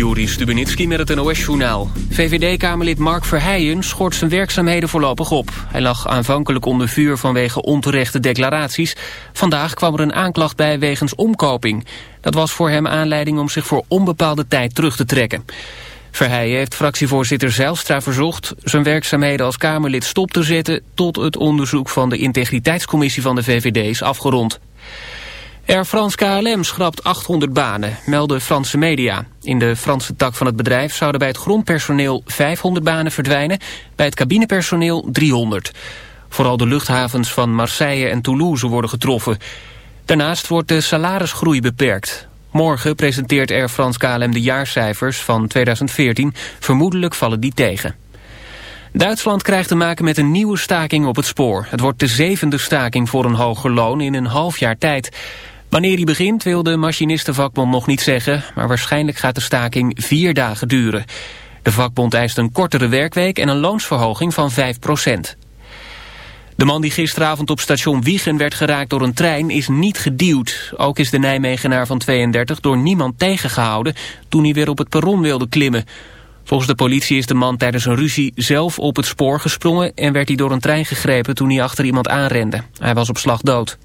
Juri Stubenitski met het NOS-journaal. VVD-kamerlid Mark Verheijen schort zijn werkzaamheden voorlopig op. Hij lag aanvankelijk onder vuur vanwege onterechte declaraties. Vandaag kwam er een aanklacht bij wegens omkoping. Dat was voor hem aanleiding om zich voor onbepaalde tijd terug te trekken. Verheijen heeft fractievoorzitter Zijlstra verzocht... zijn werkzaamheden als Kamerlid stop te zetten... tot het onderzoek van de integriteitscommissie van de VVD is afgerond. Air France KLM schrapt 800 banen, melden Franse media. In de Franse tak van het bedrijf zouden bij het grondpersoneel 500 banen verdwijnen, bij het cabinepersoneel 300. Vooral de luchthavens van Marseille en Toulouse worden getroffen. Daarnaast wordt de salarisgroei beperkt. Morgen presenteert Air France KLM de jaarcijfers van 2014. Vermoedelijk vallen die tegen. Duitsland krijgt te maken met een nieuwe staking op het spoor. Het wordt de zevende staking voor een hoger loon in een half jaar tijd. Wanneer die begint wil de machinistenvakbond nog niet zeggen... maar waarschijnlijk gaat de staking vier dagen duren. De vakbond eist een kortere werkweek en een loonsverhoging van 5% De man die gisteravond op station Wiegen werd geraakt door een trein is niet geduwd. Ook is de Nijmegenaar van 32 door niemand tegengehouden toen hij weer op het perron wilde klimmen. Volgens de politie is de man tijdens een ruzie zelf op het spoor gesprongen... en werd hij door een trein gegrepen toen hij achter iemand aanrende. Hij was op slag dood.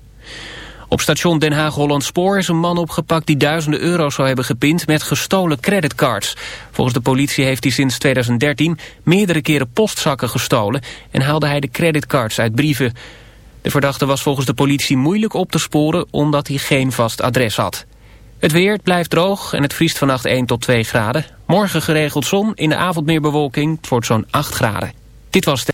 Op station Den Haag-Holland Spoor is een man opgepakt die duizenden euro's zou hebben gepind met gestolen creditcards. Volgens de politie heeft hij sinds 2013 meerdere keren postzakken gestolen en haalde hij de creditcards uit brieven. De verdachte was volgens de politie moeilijk op te sporen omdat hij geen vast adres had. Het weer blijft droog en het vriest vannacht 1 tot 2 graden. Morgen geregeld zon, in de avond meer bewolking, het wordt zo'n 8 graden. Dit was het.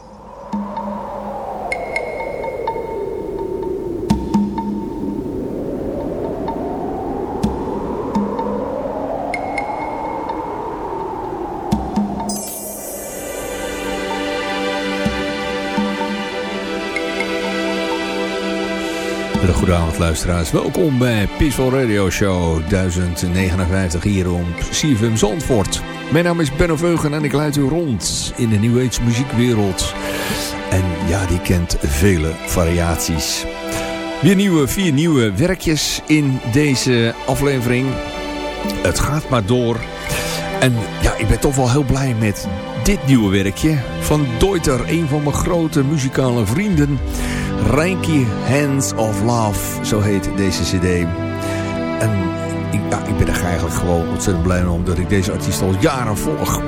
Goedenavond luisteraars, welkom bij Peaceful Radio Show 1059 hier op CFM Zandvoort. Mijn naam is Benno Veugen en ik leid u rond in de New Age muziekwereld. En ja, die kent vele variaties. Weer nieuwe, vier nieuwe werkjes in deze aflevering. Het gaat maar door. En ja, ik ben toch wel heel blij met dit nieuwe werkje van Deuter, een van mijn grote muzikale vrienden. Reiki Hands of Love, zo heet deze cd. En ik, ben er eigenlijk gewoon ontzettend blij mee omdat ik deze artiest al jaren volg.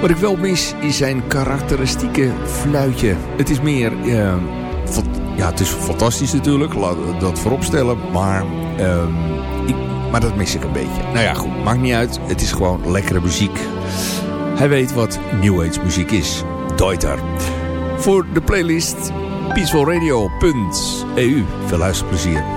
Wat ik wel mis is zijn karakteristieke fluitje. Het is meer... Uh, ja, het is fantastisch natuurlijk, laat dat vooropstellen. Maar, uh, ik, maar dat mis ik een beetje. Nou ja, goed, maakt niet uit. Het is gewoon lekkere muziek. Hij weet wat New Age muziek is. Deuter. Voor de playlist peacefulradio.eu. Veel luisterplezier.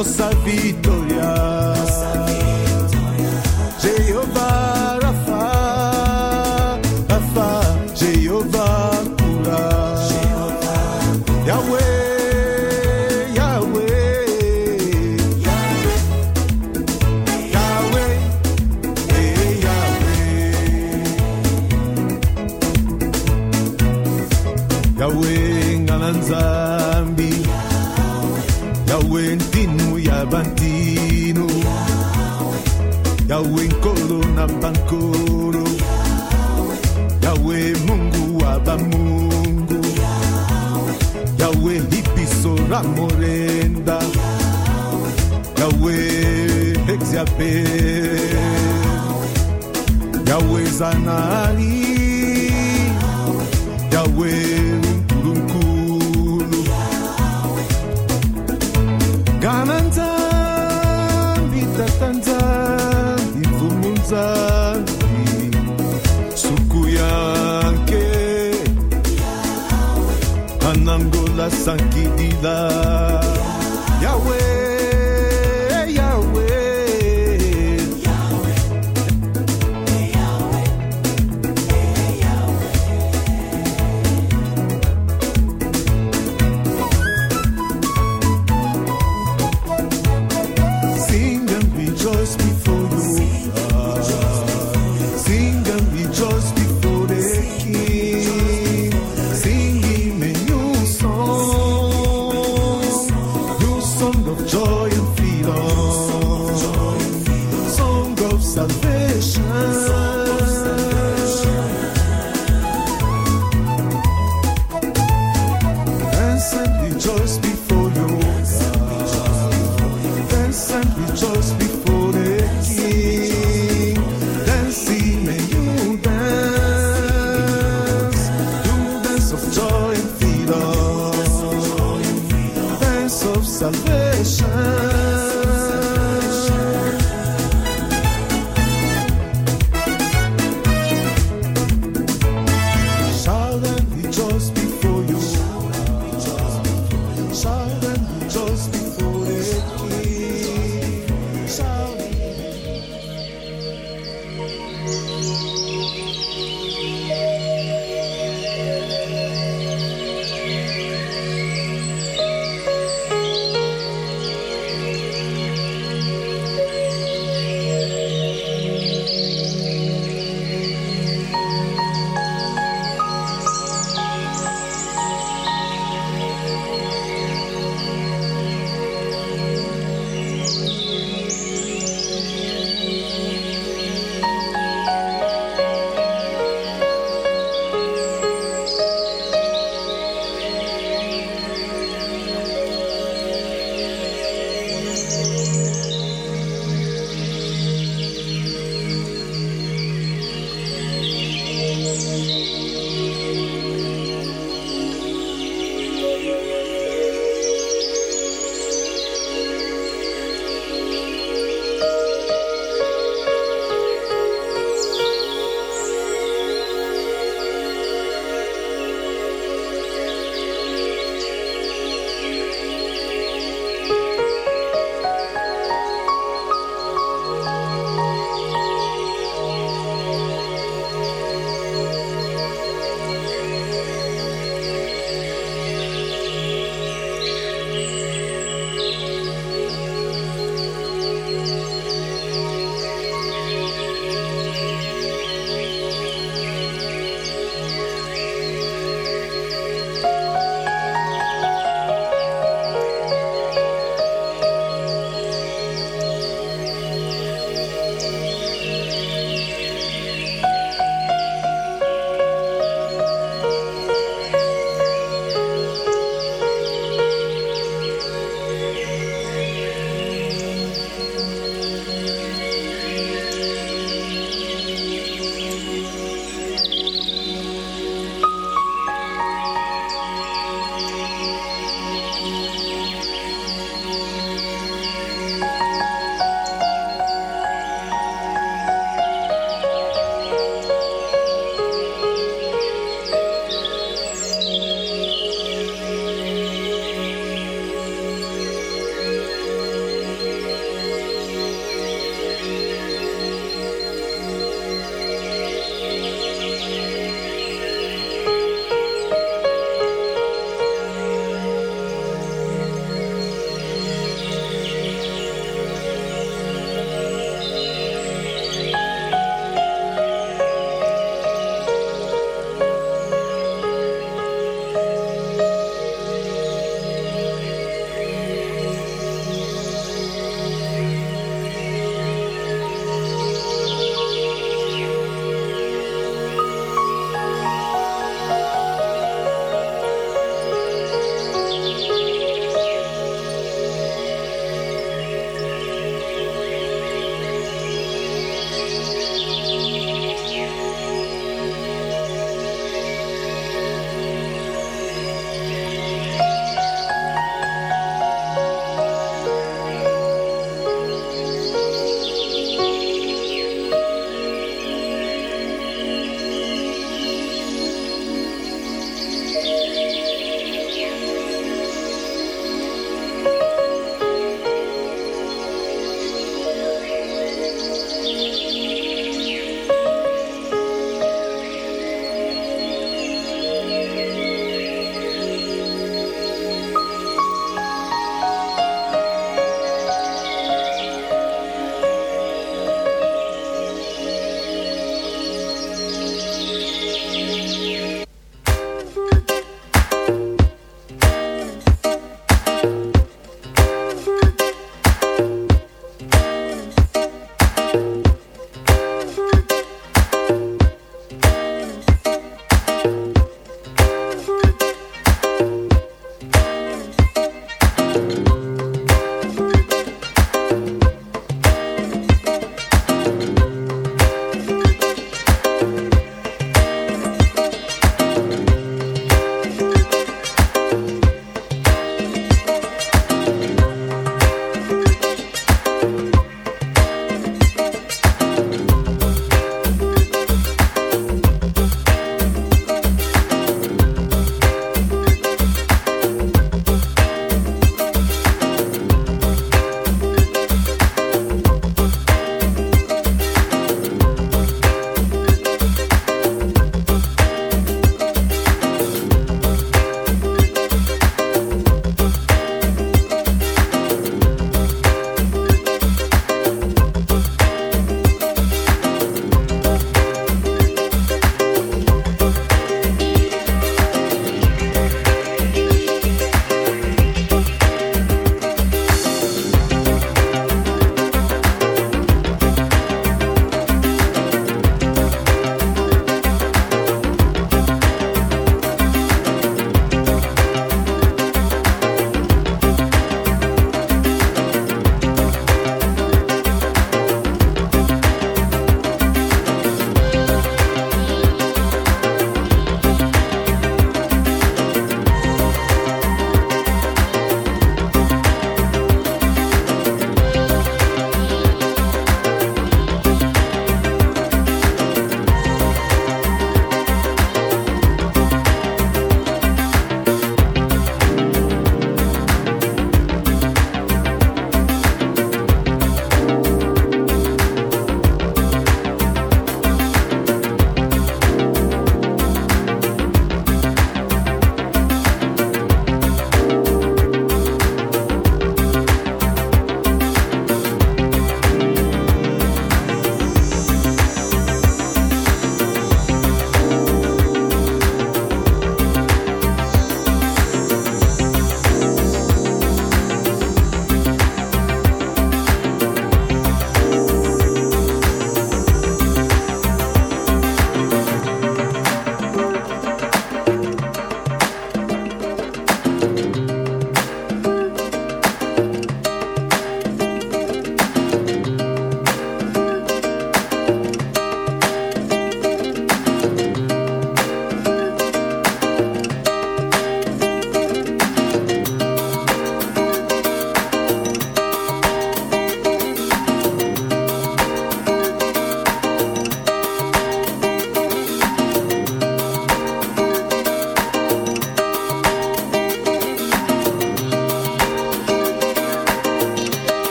nostra morenda Yahweh exape Yahweh zanali love.